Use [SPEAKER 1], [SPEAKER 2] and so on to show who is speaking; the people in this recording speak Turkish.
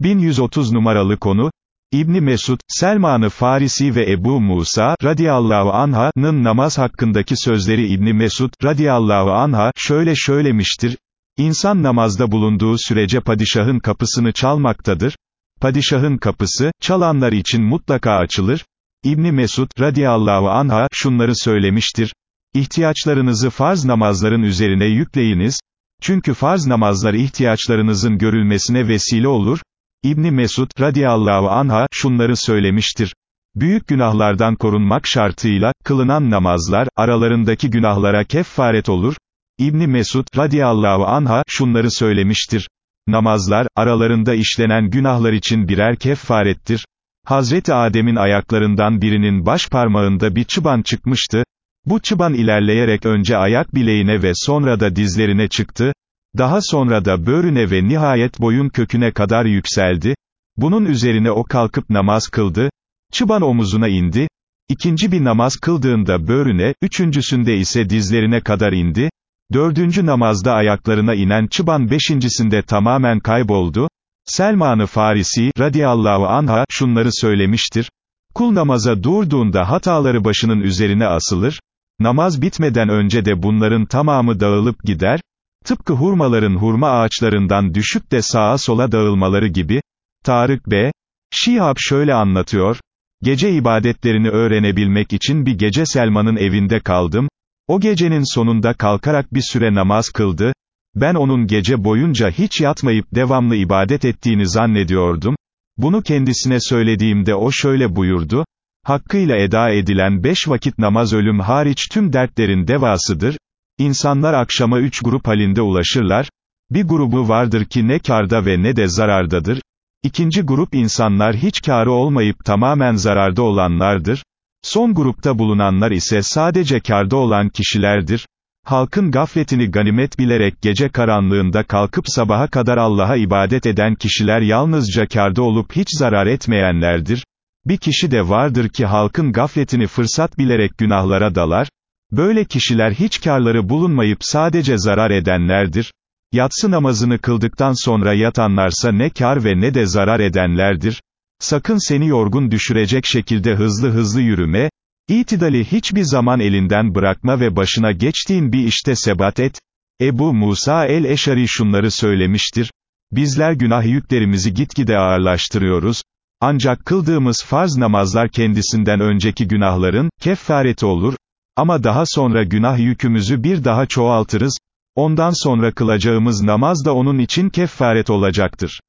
[SPEAKER 1] 1130 numaralı konu, İbni Mesud, Selman-ı Farisi ve Ebu Musa, radiyallahu anha'nın namaz hakkındaki sözleri İbni Mesud, radiyallahu anha, şöyle söylemiştir, İnsan namazda bulunduğu sürece padişahın kapısını çalmaktadır, padişahın kapısı, çalanlar için mutlaka açılır, İbni Mesud, radiyallahu anha, şunları söylemiştir, İhtiyaçlarınızı farz namazların üzerine yükleyiniz, çünkü farz namazlar ihtiyaçlarınızın görülmesine vesile olur, İbni Mesud, radiyallahu anha, şunları söylemiştir. Büyük günahlardan korunmak şartıyla, kılınan namazlar, aralarındaki günahlara keffaret olur. İbni Mesud, radiyallahu anha, şunları söylemiştir. Namazlar, aralarında işlenen günahlar için birer keffarettir. Hazreti Adem'in ayaklarından birinin baş parmağında bir çıban çıkmıştı. Bu çıban ilerleyerek önce ayak bileğine ve sonra da dizlerine çıktı. Daha sonra da böğrüne ve nihayet boyun köküne kadar yükseldi. Bunun üzerine o kalkıp namaz kıldı. Çıban omuzuna indi. İkinci bir namaz kıldığında böğrüne, üçüncüsünde ise dizlerine kadar indi. Dördüncü namazda ayaklarına inen çıban beşincisinde tamamen kayboldu. Selman-ı Farisi, radiyallahu anha, şunları söylemiştir. Kul namaza durduğunda hataları başının üzerine asılır. Namaz bitmeden önce de bunların tamamı dağılıp gider. Tıpkı hurmaların hurma ağaçlarından düşüp de sağa sola dağılmaları gibi, Tarık B. Şihab şöyle anlatıyor, gece ibadetlerini öğrenebilmek için bir gece Selman'ın evinde kaldım, o gecenin sonunda kalkarak bir süre namaz kıldı, ben onun gece boyunca hiç yatmayıp devamlı ibadet ettiğini zannediyordum, bunu kendisine söylediğimde o şöyle buyurdu, hakkıyla eda edilen beş vakit namaz ölüm hariç tüm dertlerin devasıdır, İnsanlar akşama üç grup halinde ulaşırlar, bir grubu vardır ki ne karda ve ne de zarardadır, İkinci grup insanlar hiç karı olmayıp tamamen zararda olanlardır, son grupta bulunanlar ise sadece karda olan kişilerdir, halkın gafletini ganimet bilerek gece karanlığında kalkıp sabaha kadar Allah'a ibadet eden kişiler yalnızca karda olup hiç zarar etmeyenlerdir, bir kişi de vardır ki halkın gafletini fırsat bilerek günahlara dalar, Böyle kişiler hiç karları bulunmayıp sadece zarar edenlerdir. Yatsı namazını kıldıktan sonra yatanlarsa ne kar ve ne de zarar edenlerdir. Sakın seni yorgun düşürecek şekilde hızlı hızlı yürüme, itidali hiçbir zaman elinden bırakma ve başına geçtiğin bir işte sebat et. Ebu Musa el-Eşari şunları söylemiştir. Bizler günah yüklerimizi gitgide ağırlaştırıyoruz. Ancak kıldığımız farz namazlar kendisinden önceki günahların, keffareti olur, ama daha sonra günah yükümüzü bir daha çoğaltırız, ondan sonra kılacağımız namaz da onun için keffaret olacaktır.